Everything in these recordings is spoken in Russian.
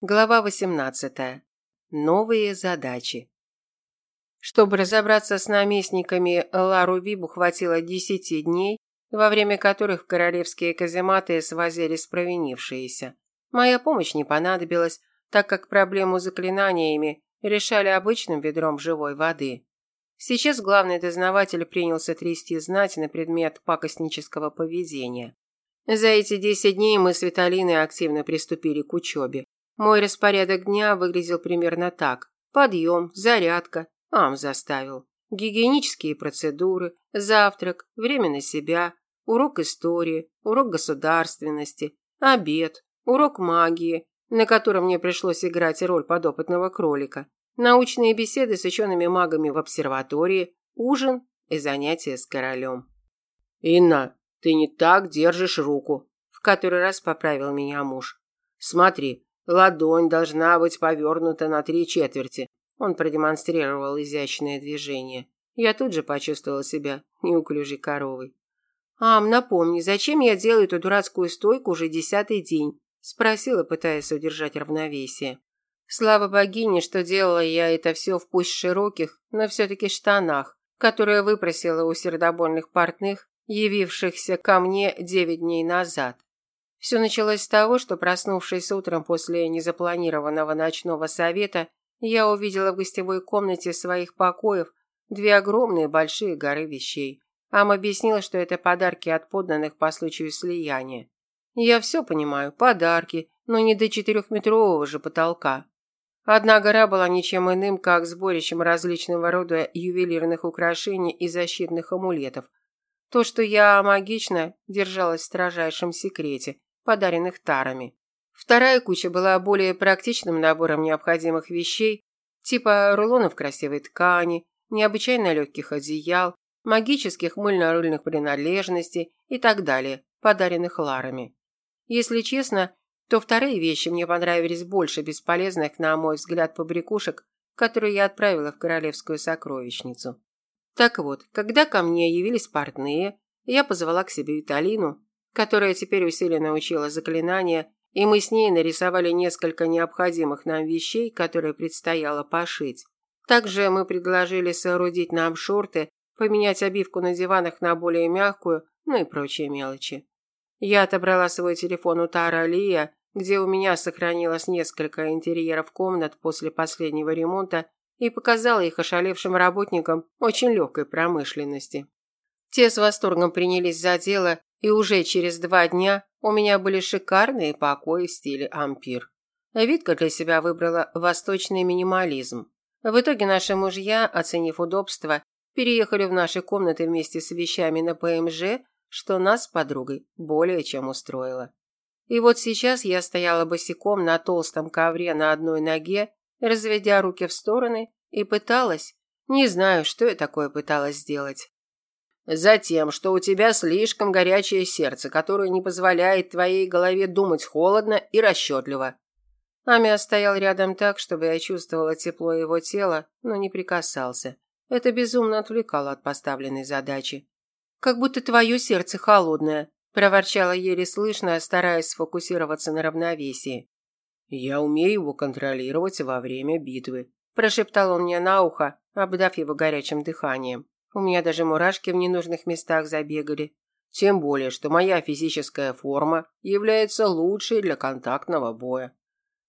Глава 18. Новые задачи. Чтобы разобраться с наместниками, Лару Вибу хватило 10 дней, во время которых королевские казематы свозились провинившиеся. Моя помощь не понадобилась, так как проблему с заклинаниями решали обычным ведром живой воды. Сейчас главный дознаватель принялся трясти знать на предмет пакостнического поведения. За эти 10 дней мы с Виталиной активно приступили к учебе. Мой распорядок дня выглядел примерно так. Подъем, зарядка, ам заставил. Гигиенические процедуры, завтрак, время на себя, урок истории, урок государственности, обед, урок магии, на котором мне пришлось играть роль подопытного кролика, научные беседы с учеными магами в обсерватории, ужин и занятия с королем. «Инна, ты не так держишь руку», – в который раз поправил меня муж. «Смотри, Ладонь должна быть повернута на три четверти. Он продемонстрировал изящное движение. Я тут же почувствовала себя неуклюжей коровой. «Ам, напомни, зачем я делаю эту дурацкую стойку уже десятый день?» Спросила, пытаясь удержать равновесие. Слава богине, что делала я это все в пусть широких, но все-таки штанах, которые выпросила у сердобольных портных, явившихся ко мне девять дней назад. Все началось с того, что, проснувшись утром после незапланированного ночного совета, я увидела в гостевой комнате своих покоев две огромные большие горы вещей. Ам объяснила, что это подарки от подданных по случаю слияния. Я все понимаю, подарки, но не до четырехметрового же потолка. Одна гора была ничем иным, как сборищем различного рода ювелирных украшений и защитных амулетов. То, что я магично держалась в строжайшем секрете, подаренных тарами. Вторая куча была более практичным набором необходимых вещей, типа рулонов красивой ткани, необычайно легких одеял, магических мыльно-рыльных принадлежностей и так далее, подаренных Ларами. Если честно, то вторые вещи мне понравились больше бесполезных, на мой взгляд, побрякушек, которые я отправила в королевскую сокровищницу. Так вот, когда ко мне явились портные, я позвала к себе Виталину, которая теперь усиленно учила заклинания, и мы с ней нарисовали несколько необходимых нам вещей, которые предстояло пошить. Также мы предложили соорудить нам шорты, поменять обивку на диванах на более мягкую, ну и прочие мелочи. Я отобрала свой телефон у Тара Лия, где у меня сохранилось несколько интерьеров комнат после последнего ремонта, и показала их ошалевшим работникам очень легкой промышленности. Те с восторгом принялись за дело и уже через два дня у меня были шикарные покои в стиле ампир. Витка для себя выбрала восточный минимализм. В итоге наши мужья, оценив удобство, переехали в наши комнаты вместе с вещами на ПМЖ, что нас с подругой более чем устроило. И вот сейчас я стояла босиком на толстом ковре на одной ноге, разведя руки в стороны, и пыталась, не знаю, что я такое пыталась сделать, Затем, что у тебя слишком горячее сердце, которое не позволяет твоей голове думать холодно и расчетливо. Амиа стоял рядом так, чтобы я чувствовала тепло его тела, но не прикасался. Это безумно отвлекало от поставленной задачи. «Как будто твое сердце холодное», – проворчала еле слышно, стараясь сфокусироваться на равновесии. «Я умею его контролировать во время битвы», – прошептал он мне на ухо, обдав его горячим дыханием. У меня даже мурашки в ненужных местах забегали. Тем более, что моя физическая форма является лучшей для контактного боя.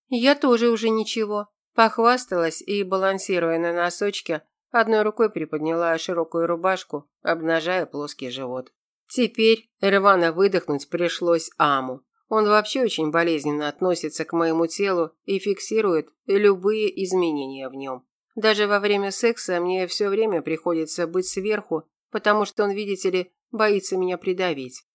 Я тоже уже ничего. Похвасталась и, балансируя на носочке, одной рукой приподняла широкую рубашку, обнажая плоский живот. Теперь рвано выдохнуть пришлось Аму. Он вообще очень болезненно относится к моему телу и фиксирует любые изменения в нем. Даже во время секса мне все время приходится быть сверху, потому что он, видите ли, боится меня придавить.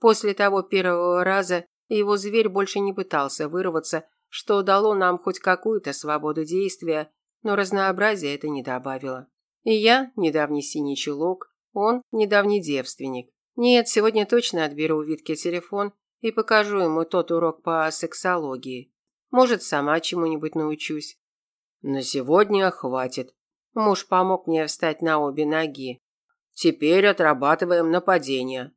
После того первого раза его зверь больше не пытался вырваться, что дало нам хоть какую-то свободу действия, но разнообразия это не добавило. И я, недавний синий чулок, он, недавний девственник. Нет, сегодня точно отберу у Витки телефон и покажу ему тот урок по сексологии. Может, сама чему-нибудь научусь. На сегодня хватит. Муж помог мне встать на обе ноги. Теперь отрабатываем нападение.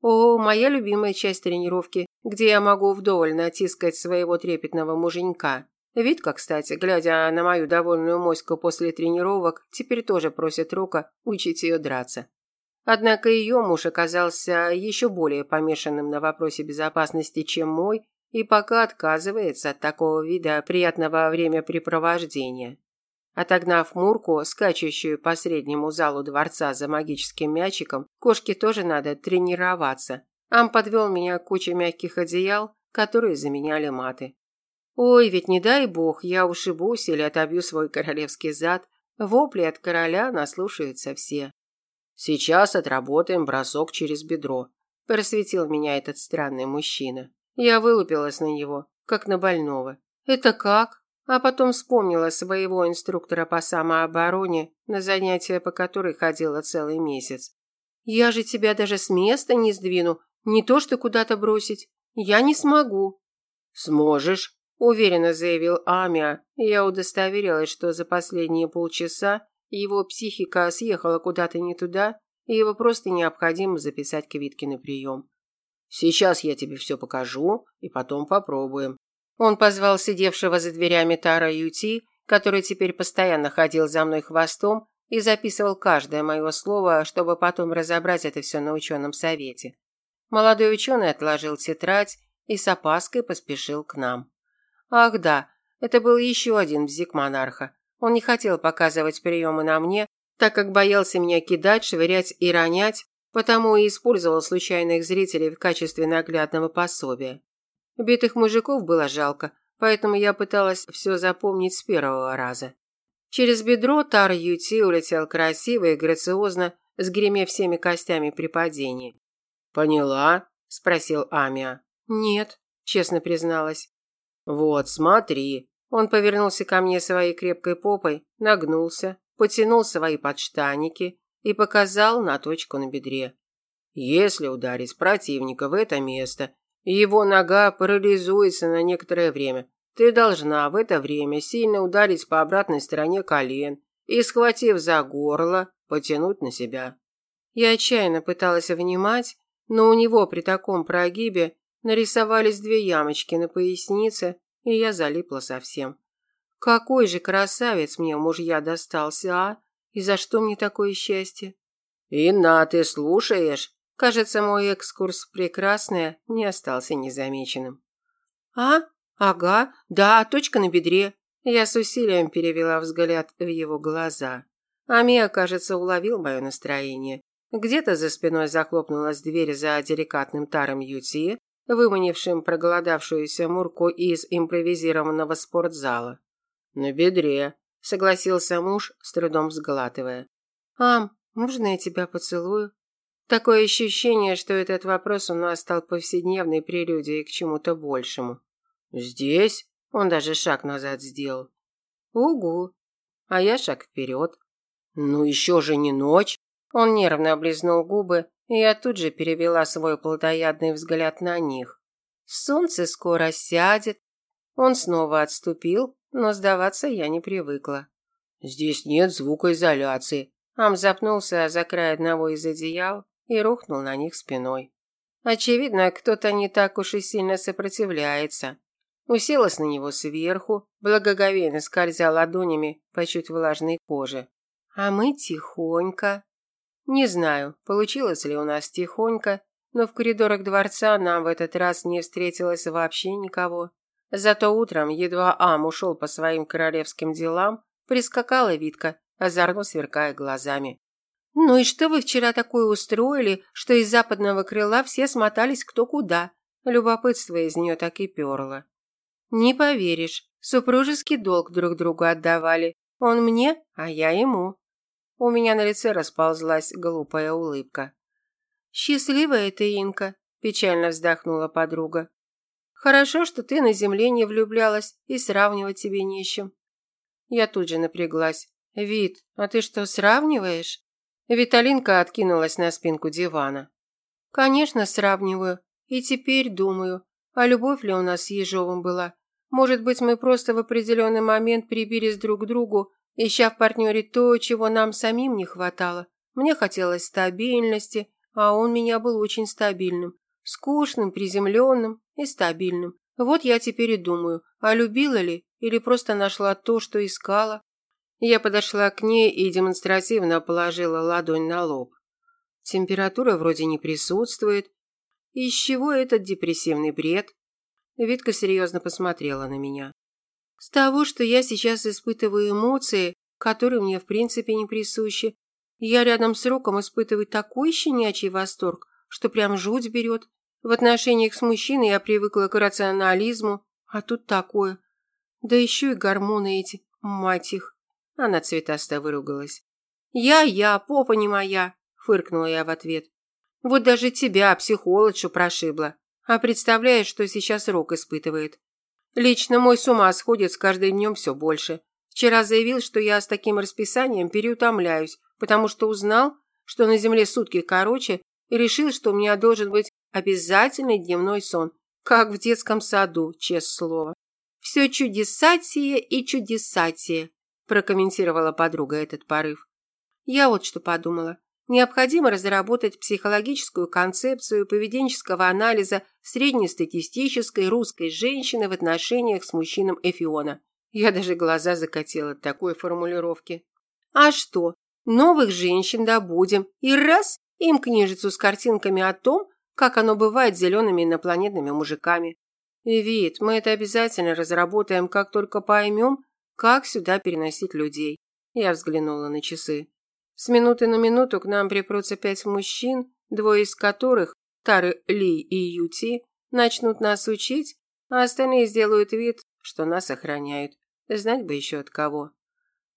О, моя любимая часть тренировки. где я могу вдоволь натискать своего трепетного муженька. Витка, кстати, глядя на мою довольную моську после тренировок, теперь тоже просит Рока учить ее драться. Однако ее муж оказался еще более помешанным на вопросе безопасности, чем мой, и пока отказывается от такого вида приятного времяпрепровождения. Отогнав Мурку, скачущую по среднему залу дворца за магическим мячиком, кошке тоже надо тренироваться. Ам подвел меня к куче мягких одеял, которые заменяли маты. Ой, ведь не дай бог, я ушибусь или отобью свой королевский зад. Вопли от короля наслушаются все. Сейчас отработаем бросок через бедро. Просветил меня этот странный мужчина. Я вылупилась на него, как на больного. Это как? А потом вспомнила своего инструктора по самообороне, на занятия по которой ходила целый месяц. Я же тебя даже с места не сдвину, не то что куда-то бросить. Я не смогу. Сможешь, уверенно заявил Амия. Я удостоверилась, что за последние полчаса его психика съехала куда-то не туда, и его просто необходимо записать к Витке на прием. Сейчас я тебе все покажу, и потом попробуем. Он позвал сидевшего за дверями Тара Юти, который теперь постоянно ходил за мной хвостом и записывал каждое мое слово, чтобы потом разобрать это все на ученом совете. Молодой ученый отложил тетрадь и с опаской поспешил к нам. Ах да, это был еще один бзик монарха. Он не хотел показывать приемы на мне, так как боялся меня кидать, швырять и ронять, потому и использовал случайных зрителей в качестве наглядного пособия. Битых мужиков было жалко, поэтому я пыталась все запомнить с первого раза. Через бедро Тар Юти улетел красиво и грациозно, сгремев всеми костями при падении. «Поняла?» – спросил Амия. «Нет», – честно призналась. «Вот, смотри». Он повернулся ко мне своей крепкой попой, нагнулся, потянул свои подштаники и показал на точку на бедре. Если ударить противника в это место, его нога парализуется на некоторое время. Ты должна в это время сильно ударить по обратной стороне колен и, схватив за горло, потянуть на себя. Я отчаянно пыталась внимать, но у него при таком прогибе нарисовались две ямочки на пояснице, и я залипла совсем. Какой же красавец мне мужья достался, а? И за что мне такое счастье? Инна, ты слушаешь? Кажется, мой экскурс в прекрасное не остался незамеченным. А? Ага, да, точка на бедре. Я с усилием перевела взгляд в его глаза. Амия, кажется, уловил мое настроение. Где-то за спиной захлопнулась дверь за деликатным таром Юти, выманившим проголодавшуюся Мурку из импровизированного спортзала. «На бедре», – согласился муж, с трудом сглатывая. «Ам, можно я тебя поцелую?» Такое ощущение, что этот вопрос у нас стал повседневной прелюдией к чему-то большему. «Здесь?» – он даже шаг назад сделал. «Угу!» А я шаг вперед. «Ну еще же не ночь!» Он нервно облизнул губы, и я тут же перевела свой плотоядный взгляд на них. Солнце скоро сядет. Он снова отступил, но сдаваться я не привыкла. Здесь нет звукоизоляции. Ам запнулся за край одного из одеял и рухнул на них спиной. Очевидно, кто-то не так уж и сильно сопротивляется. Уселась на него сверху, благоговейно скользя ладонями по чуть влажной коже. А мы тихонько, не знаю, получилось ли у нас тихонько, но в коридорах дворца нам в этот раз не встретилось вообще никого. Зато утром, едва Ам ушел по своим королевским делам, прискакала Витка, озорно сверкая глазами. «Ну и что вы вчера такое устроили, что из западного крыла все смотались кто куда?» Любопытство из нее так и перло. «Не поверишь, супружеский долг друг другу отдавали. Он мне, а я ему. У меня на лице расползлась глупая улыбка. «Счастливая ты, Инка», – печально вздохнула подруга. «Хорошо, что ты на земле не влюблялась, и сравнивать тебе не с чем». Я тут же напряглась. «Вит, а ты что, сравниваешь?» Виталинка откинулась на спинку дивана. «Конечно, сравниваю. И теперь думаю, а любовь ли у нас с Ежовым была? Может быть, мы просто в определенный момент прибились друг к другу ища в партнере то, чего нам самим не хватало. Мне хотелось стабильности, а он меня был очень стабильным, скучным, приземленным и стабильным. Вот я теперь и думаю, а любила ли или просто нашла то, что искала. Я подошла к ней и демонстративно положила ладонь на лоб. Температура вроде не присутствует. Из чего этот депрессивный бред? Витка серьезно посмотрела на меня. С того, что я сейчас испытываю эмоции, которые мне в принципе не присущи. Я рядом с Роком испытываю такой щенячий восторг, что прям жуть берет. В отношениях с мужчиной я привыкла к рационализму, а тут такое. Да еще и гормоны эти, мать их. Она цветасто выругалась. «Я-я, попа не моя», – фыркнула я в ответ. «Вот даже тебя, психологшу, прошибла. А представляешь, что сейчас Рок испытывает? Лично мой с ума сходит с каждым днем все больше. Вчера заявил, что я с таким расписанием переутомляюсь, потому что узнал, что на Земле сутки короче, и решил, что у меня должен быть обязательный дневной сон, как в детском саду, честное слово. «Все чудесатие и чудесатие», прокомментировала подруга этот порыв. Я вот что подумала. Необходимо разработать психологическую концепцию поведенческого анализа среднестатистической русской женщины в отношениях с мужчином Эфиона. Я даже глаза закатила от такой формулировки. А что? Новых женщин добудем. И раз им книжицу с картинками о том, как оно бывает с зелеными инопланетными мужиками. Вид, мы это обязательно разработаем, как только поймем, как сюда переносить людей. Я взглянула на часы. С минуты на минуту к нам припрутся пять мужчин, двое из которых, Тары Ли и Юти, начнут нас учить, а остальные сделают вид, что нас охраняют. Знать бы еще от кого.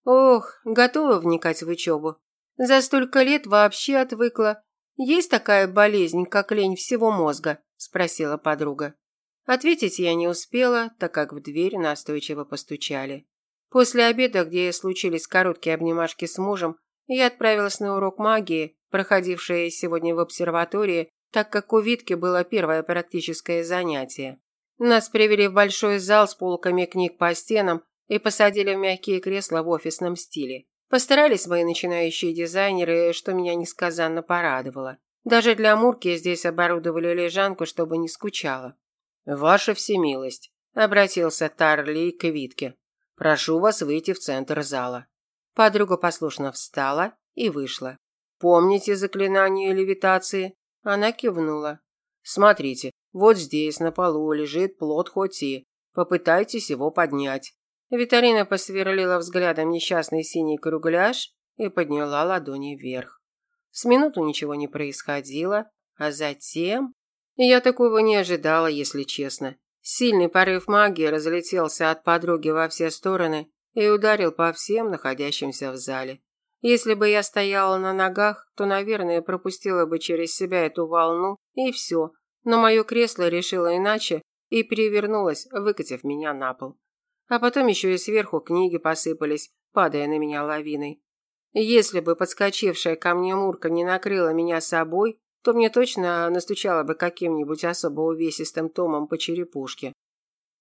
Ох, готова вникать в учебу. За столько лет вообще отвыкла. Есть такая болезнь, как лень всего мозга? Спросила подруга. Ответить я не успела, так как в дверь настойчиво постучали. После обеда, где случились короткие обнимашки с мужем, я отправилась на урок магии, проходивший сегодня в обсерватории, так как у Витки было первое практическое занятие. Нас привели в большой зал с полками книг по стенам и посадили в мягкие кресла в офисном стиле. Постарались мои начинающие дизайнеры, что меня несказанно порадовало. Даже для Мурки здесь оборудовали лежанку, чтобы не скучала. «Ваша всемилость», – обратился Тарли к Витке. «Прошу вас выйти в центр зала». Подруга послушно встала и вышла. «Помните заклинание левитации?» Она кивнула. «Смотрите, вот здесь на полу лежит плод Хоти. Попытайтесь его поднять». Виталина посверлила взглядом несчастный синий кругляш и подняла ладони вверх. С минуту ничего не происходило, а затем... Я такого не ожидала, если честно. Сильный порыв магии разлетелся от подруги во все стороны и ударил по всем находящимся в зале. Если бы я стояла на ногах, то, наверное, пропустила бы через себя эту волну, и все. Но мое кресло решило иначе и перевернулось, выкатив меня на пол. А потом еще и сверху книги посыпались, падая на меня лавиной. Если бы подскочившая ко мне Мурка не накрыла меня собой, то мне точно настучала бы каким-нибудь особо увесистым томом по черепушке.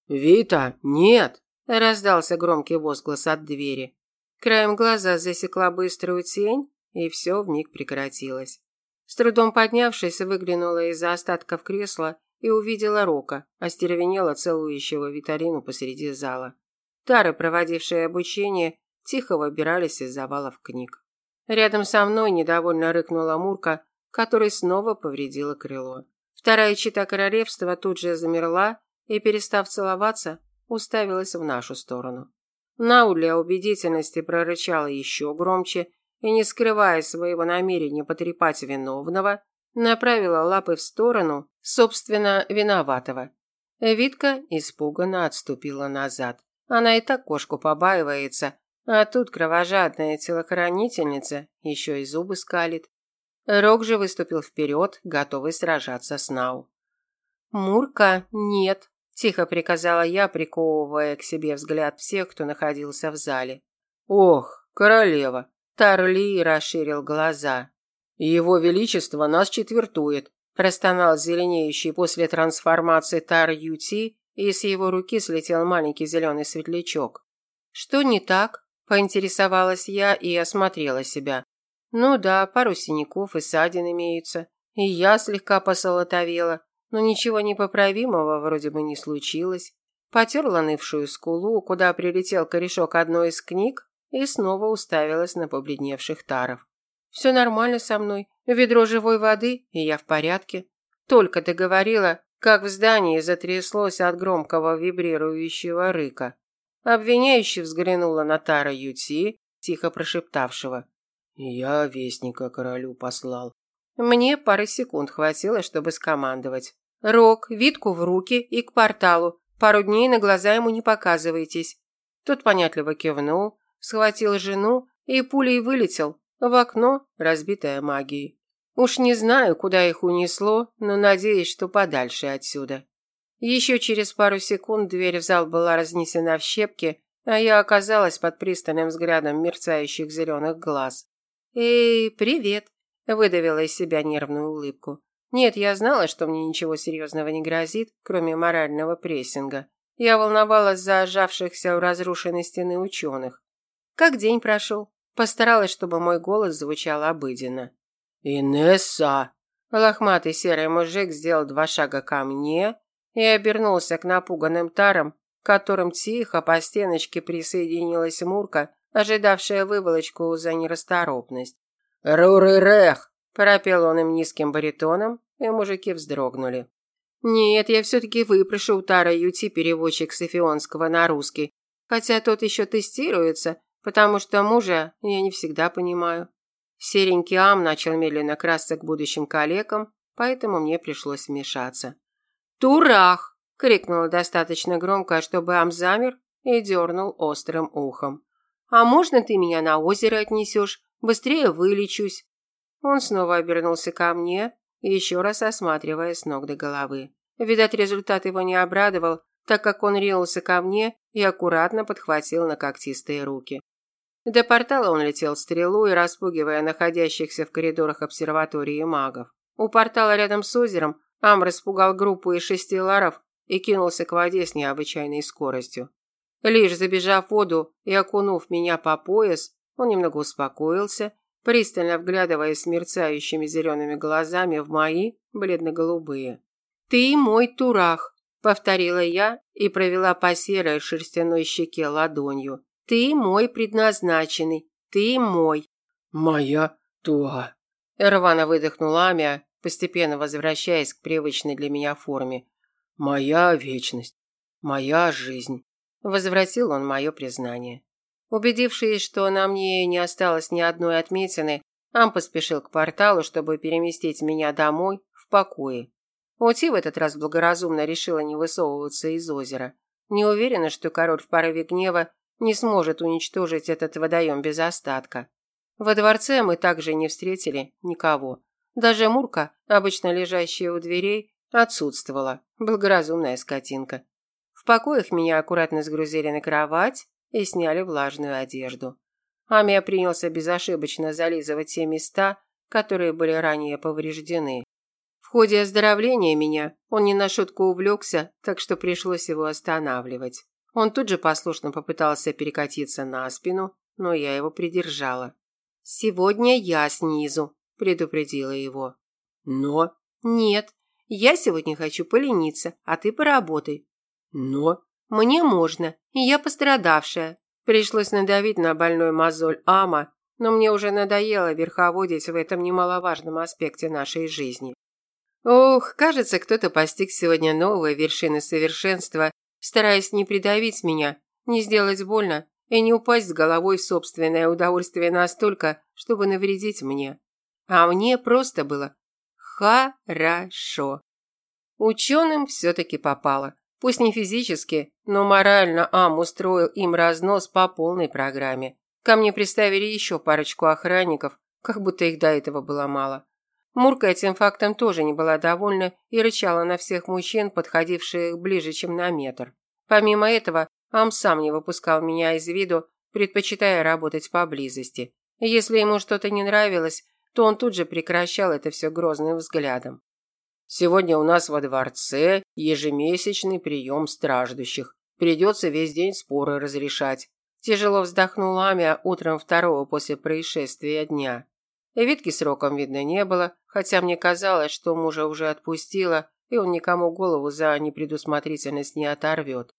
«Вита, нет!» Раздался громкий возглас от двери. Краем глаза засекла быструю тень, и все вмиг прекратилось. С трудом поднявшись, выглянула из-за остатков кресла и увидела Рока, остервенело целующего Виталину посреди зала. Тары, проводившие обучение, тихо выбирались из завалов книг. Рядом со мной недовольно рыкнула Мурка, которой снова повредила крыло. Вторая чита королевства тут же замерла и, перестав целоваться, уставилась в нашу сторону. Нау для убедительности прорычала еще громче и, не скрывая своего намерения потрепать виновного, направила лапы в сторону, собственно, виноватого. Витка испуганно отступила назад. Она и так кошку побаивается, а тут кровожадная телохранительница еще и зубы скалит. Рок же выступил вперед, готовый сражаться с Нау. «Мурка, нет!» Тихо приказала я, приковывая к себе взгляд всех, кто находился в зале. «Ох, королева!» Тарли расширил глаза. «Его Величество нас четвертует», простонал зеленеющий после трансформации Тар Юти, и с его руки слетел маленький зеленый светлячок. «Что не так?» – поинтересовалась я и осмотрела себя. «Ну да, пару синяков и ссадин имеются. И я слегка посолотовела, но ничего непоправимого вроде бы не случилось. Потерла нывшую скулу, куда прилетел корешок одной из книг, и снова уставилась на побледневших таров. Все нормально со мной, ведро живой воды, и я в порядке. Только договорила, как в здании затряслось от громкого вибрирующего рыка. Обвиняющий взглянула на Тара Юти, тихо прошептавшего. «Я вестника королю послал». Мне пары секунд хватило, чтобы скомандовать. «Рок, Витку в руки и к порталу. Пару дней на глаза ему не показывайтесь». Тот понятливо кивнул, схватил жену и пулей вылетел в окно, разбитое магией. Уж не знаю, куда их унесло, но надеюсь, что подальше отсюда. Еще через пару секунд дверь в зал была разнесена в щепки, а я оказалась под пристальным взглядом мерцающих зеленых глаз. «Эй, привет!» – выдавила из себя нервную улыбку. Нет, я знала, что мне ничего серьезного не грозит, кроме морального прессинга. Я волновалась за ожавшихся у разрушенной стены ученых. Как день прошел? Постаралась, чтобы мой голос звучал обыденно. «Инесса!» Лохматый серый мужик сделал два шага ко мне и обернулся к напуганным тарам, к которым тихо по стеночке присоединилась Мурка, ожидавшая выволочку за нерасторопность. «Руры-рех!» – пропел он им низким баритоном, и мужики вздрогнули. «Нет, я все-таки выпрошу у Тара Юти переводчик с эфионского на русский, хотя тот еще тестируется, потому что мужа я не всегда понимаю». Серенький Ам начал медленно красться к будущим коллегам, поэтому мне пришлось вмешаться. «Турах!» – крикнула достаточно громко, чтобы Ам замер и дернул острым ухом. «А можно ты меня на озеро отнесешь? Быстрее вылечусь!» Он снова обернулся ко мне, еще раз осматривая с ног до головы. Видать, результат его не обрадовал, так как он ринулся ко мне и аккуратно подхватил на когтистые руки. До портала он летел стрелой, распугивая находящихся в коридорах обсерватории магов. У портала рядом с озером Ам распугал группу из шести ларов и кинулся к воде с необычайной скоростью. Лишь забежав в воду и окунув меня по пояс, он немного успокоился, пристально вглядываясь мерцающими зелеными глазами в мои бледно-голубые. «Ты мой турах», – повторила я и провела по серой шерстяной щеке ладонью. Ты мой предназначенный. Ты мой. Моя туа. Рвано выдохнула Амия, постепенно возвращаясь к привычной для меня форме. Моя вечность. Моя жизнь. Возвратил он мое признание. Убедившись, что на мне не осталось ни одной отметины, Ам поспешил к порталу, чтобы переместить меня домой, в покое. Ути в этот раз благоразумно решила не высовываться из озера. Не уверена, что король в порыве гнева не сможет уничтожить этот водоем без остатка. Во дворце мы также не встретили никого. Даже Мурка, обычно лежащая у дверей, отсутствовала, благоразумная скотинка. В покоях меня аккуратно сгрузили на кровать и сняли влажную одежду. Амия принялся безошибочно зализывать те места, которые были ранее повреждены. В ходе оздоровления меня он не на шутку увлекся, так что пришлось его останавливать. Он тут же послушно попытался перекатиться на спину, но я его придержала. «Сегодня я снизу», – предупредила его. «Но?» «Нет, я сегодня хочу полениться, а ты поработай». «Но?» «Мне можно, и я пострадавшая». Пришлось надавить на больной мозоль Ама, но мне уже надоело верховодить в этом немаловажном аспекте нашей жизни. Ох, кажется, кто-то постиг сегодня новые вершины совершенства стараясь не придавить меня, не сделать больно и не упасть с головой в собственное удовольствие настолько, чтобы навредить мне. А мне просто было хорошо. Ученым все-таки попало. Пусть не физически, но морально Ам устроил им разнос по полной программе. Ко мне приставили еще парочку охранников, как будто их до этого было мало. Мурка этим фактом тоже не была довольна и рычала на всех мужчин, подходивших ближе, чем на метр. Помимо этого, Ам сам не выпускал меня из виду, предпочитая работать поблизости. Если ему что-то не нравилось, то он тут же прекращал это все грозным взглядом. «Сегодня у нас во дворце ежемесячный прием страждущих. Придется весь день споры разрешать». Тяжело вздохнула Амия утром второго после происшествия дня. Витки сроком видно не было, хотя мне казалось, что мужа уже отпустила, и он никому голову за непредусмотрительность не оторвет.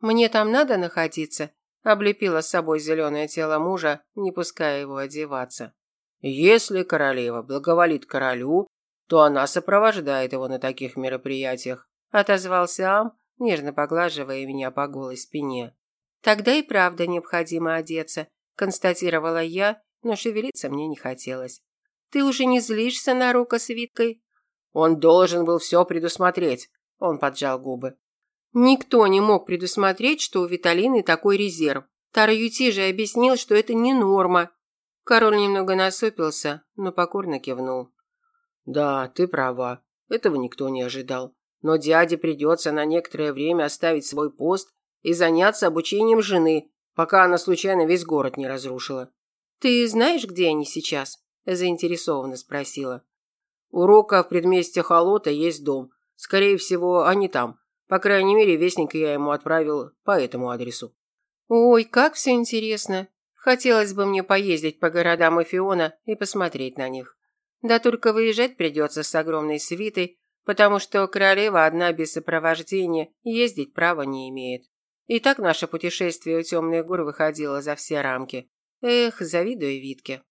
«Мне там надо находиться?» – облепила с собой зеленое тело мужа, не пуская его одеваться. «Если королева благоволит королю, то она сопровождает его на таких мероприятиях», – отозвался Ам, нежно поглаживая меня по голой спине. «Тогда и правда необходимо одеться», – констатировала я, но шевелиться мне не хотелось. «Ты уже не злишься на Рука с Виткой?» «Он должен был все предусмотреть», – он поджал губы. Никто не мог предусмотреть, что у Виталины такой резерв. Тараюти же объяснил, что это не норма. Король немного насупился, но покорно кивнул. «Да, ты права. Этого никто не ожидал. Но дяде придется на некоторое время оставить свой пост и заняться обучением жены, пока она случайно весь город не разрушила. Ты знаешь, где они сейчас? заинтересованно спросила. У Рока в предместье Холота есть дом. Скорее всего, они там. По крайней мере, вестника я ему отправил по этому адресу. Ой, как все интересно. Хотелось бы мне поездить по городам Эфиона и посмотреть на них. Да только выезжать придется с огромной свитой, потому что королева одна без сопровождения ездить права не имеет. И так наше путешествие у темных гор выходило за все рамки. Эх, завидую Витке.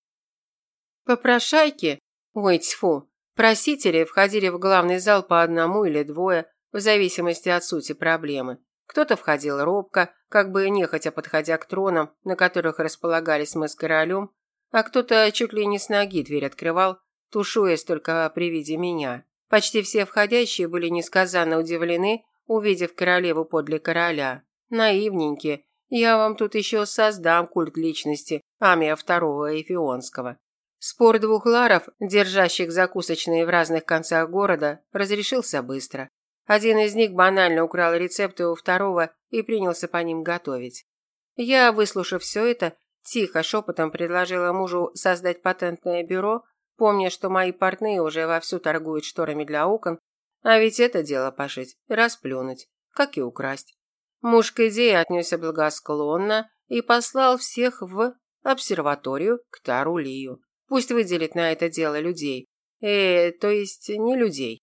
Попрошайки, ой, тьфу, просители входили в главный зал по одному или двое, в зависимости от сути проблемы. Кто-то входил робко, как бы нехотя подходя к тронам, на которых располагались мы с королем, а кто-то чуть ли не с ноги дверь открывал, тушуясь только при виде меня. Почти все входящие были несказанно удивлены, увидев королеву подле короля. Наивненькие. Я вам тут еще создам культ личности Амия II Эфионского. Спор двух ларов, держащих закусочные в разных концах города, разрешился быстро. Один из них банально украл рецепты у второго и принялся по ним готовить. Я, выслушав все это, тихо шепотом предложила мужу создать патентное бюро, помня, что мои портные уже вовсю торгуют шторами для окон, а ведь это дело пошить, расплюнуть, как и украсть. Муж к идее отнесся благосклонно и послал всех в обсерваторию к Тарулию. Пусть выделит на это дело людей. Э, то есть не людей.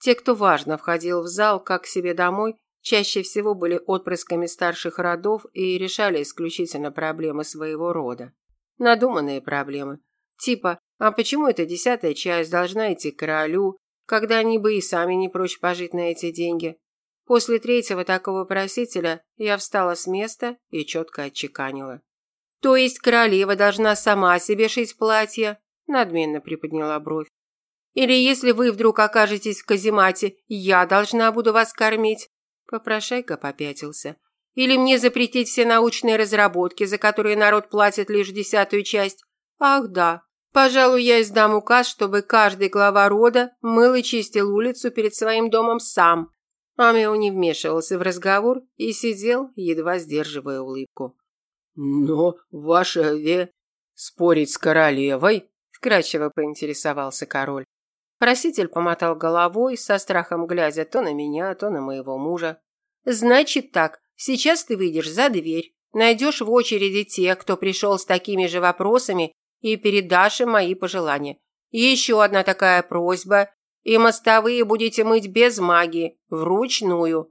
Те, кто важно входил в зал, как к себе домой, чаще всего были отпрысками старших родов и решали исключительно проблемы своего рода. Надуманные проблемы. Типа, а почему эта десятая часть должна идти королю, когда они бы и сами не прочь пожить на эти деньги? После третьего такого просителя я встала с места и четко отчеканила. «То есть королева должна сама себе шить платье?» Надменно приподняла бровь. «Или если вы вдруг окажетесь в каземате, я должна буду вас кормить?» Попрошайка попятился. «Или мне запретить все научные разработки, за которые народ платит лишь десятую часть? Ах да, Пожалуй, я издам указ, чтобы каждый глава рода мыл и чистил улицу перед своим домом сам. Амио не вмешивался в разговор и сидел, едва сдерживая улыбку. «Но, ваша ве... спорить с королевой?» – вкрадчиво поинтересовался король. Проситель помотал головой, со страхом глядя то на меня, то на моего мужа. «Значит так, сейчас ты выйдешь за дверь, найдешь в очереди тех, кто пришел с такими же вопросами, и передашь им мои пожелания. Еще одна такая просьба. И мостовые будете мыть без магии, вручную».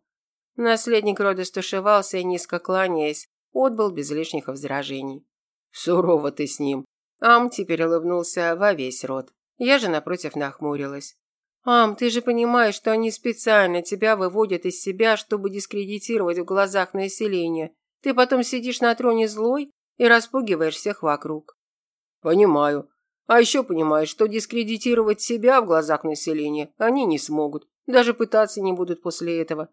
Наследник рода стушевался и, низко кланяясь, отбыл без лишних возражений. «Сурово ты с ним». Ам теперь улыбнулся во весь рот. Я же, напротив, нахмурилась. «Ам, ты же понимаешь, что они специально тебя выводят из себя, чтобы дискредитировать в глазах населения. Ты потом сидишь на троне злой и распугиваешь всех вокруг». Понимаю. А еще понимаю, что дискредитировать себя в глазах населения они не смогут. Даже пытаться не будут после этого.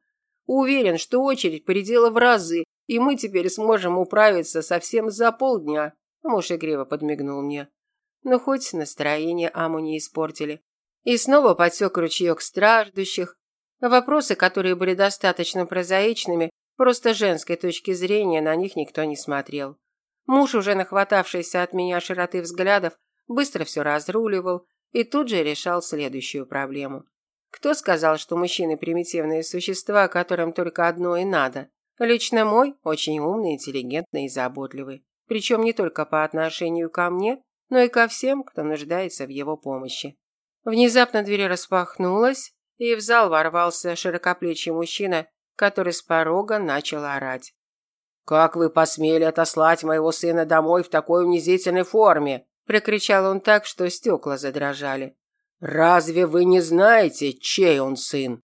Уверен, что очередь поредела в разы, и мы теперь сможем управиться совсем за полдня. Муж игриво подмигнул мне. Но хоть настроение Аму не испортили. И снова подсек ручеек страждущих. Вопросы, которые были достаточно прозаичными, просто женской точки зрения на них никто не смотрел. Муж, уже нахватавшийся от меня широты взглядов, быстро все разруливал и тут же решал следующую проблему. Кто сказал, что мужчины примитивные существа, которым только одно и надо? Лично мой очень умный, интеллигентный и заботливый. Причем не только по отношению ко мне, но и ко всем, кто нуждается в его помощи. Внезапно дверь распахнулась, и в зал ворвался широкоплечий мужчина, который с порога начал орать. «Как вы посмели отослать моего сына домой в такой унизительной форме?» – прикричал он так, что стекла задрожали. «Разве вы не знаете, чей он сын?»